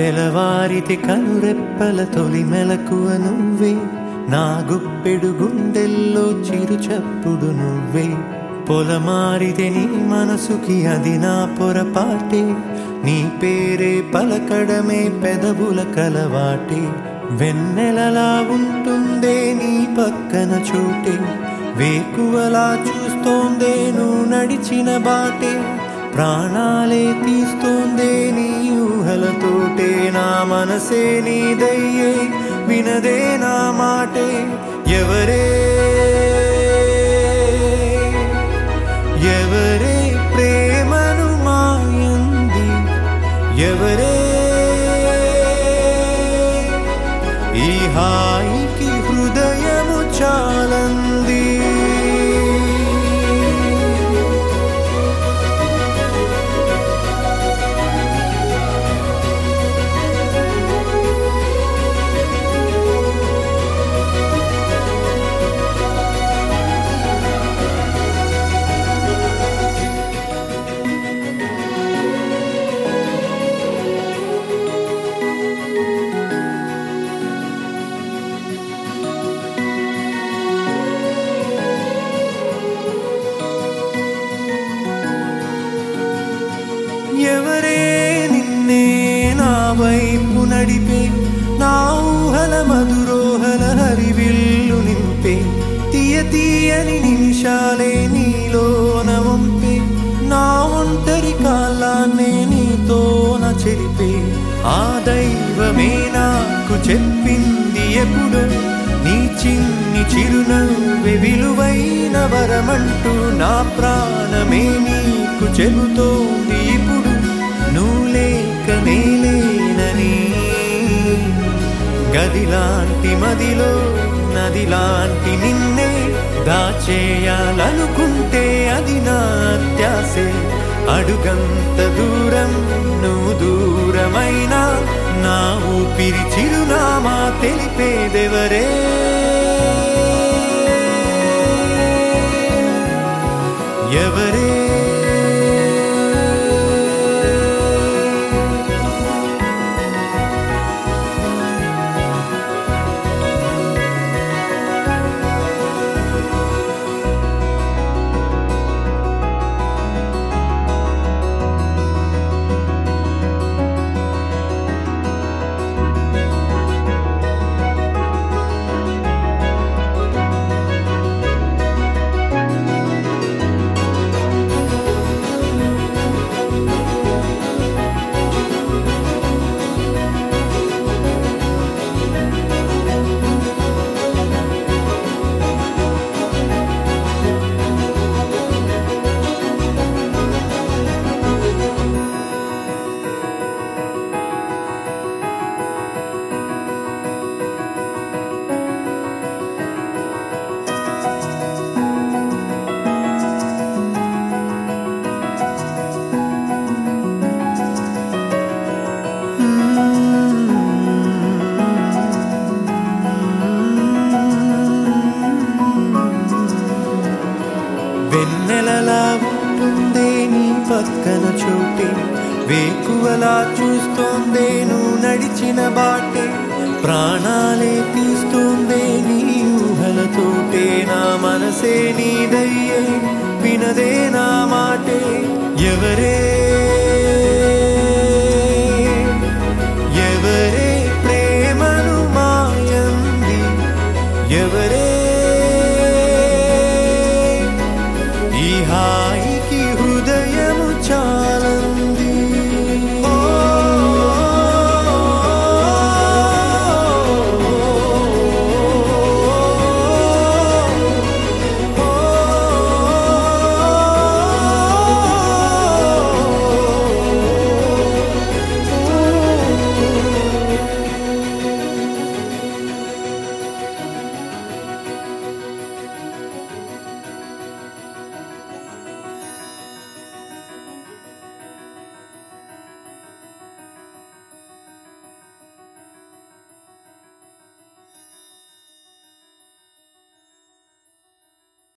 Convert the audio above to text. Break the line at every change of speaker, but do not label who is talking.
తెలవారితి కనురెప్పల తొలి మెలకువ నువ్వే. నా గుప్పెడు గుండెల్లో చిరుచప్పుడు నువ్వే. పొలమారితే నీ మనసుకి అది నా పొరపాటే. నీ పేరే పలకడమే పెదవుల కలవాటే. వెన్నెలలా ఉంటుందే నీ పక్కన చోటే. వేకువలా చూస్తోందే నువ్వు నడిచిన బాటే. ప్రాణాలే తీస్తుందే నీ ఊహలతోటే నా మనసే నీదయ్యే వినదే నా మాటే ఎవరే వైపు నడిపే నా ఊహల మధురోహల హరివిల్లు నింపే తీయ తీయని నిమిషాలే నీలోన వంపే నా ఒంటరి కాలాన్నే నీతోన చెరిపే. ఆ దైవమే నాకు చెప్పింది ఎప్పుడు నీ చిన్ని చిరునవ్వె విలువైన వరమంటూ నా ప్రాణమే నీకు చెబుతోంది ఇప్పుడు. మదిలో నదిలాంటి నిన్నే దాచేయాలనుకుంటే అది నా అత్యాసే. అడుగంత దూరం నువ్వు దూరమైనా నా ఊపిరి చిరునామా తెలిపేదెవరే? పక్కన చోటే. వేకువలా చూస్తోందే నువ్వు నడిచిన బాటే. ప్రాణాలే తీస్తుందే నీ ఊహలతోటే నా మనసే నీదయ్యే వినదే నా మాటే. ఎవరే? ఎవరే ప్రేమను మాయంది? ఎవరే